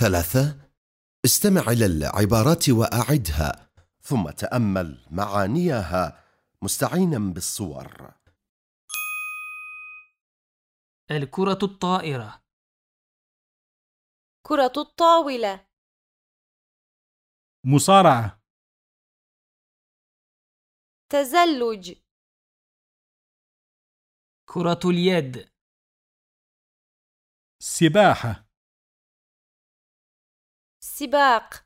ثلاثة استمع إلى العبارات وأعدها ثم تأمل معانيها مستعينا بالصور. الكرة الطائرة. كرة الطاولة. مصارعة. تزلج. كرة اليد. سباحة. سباق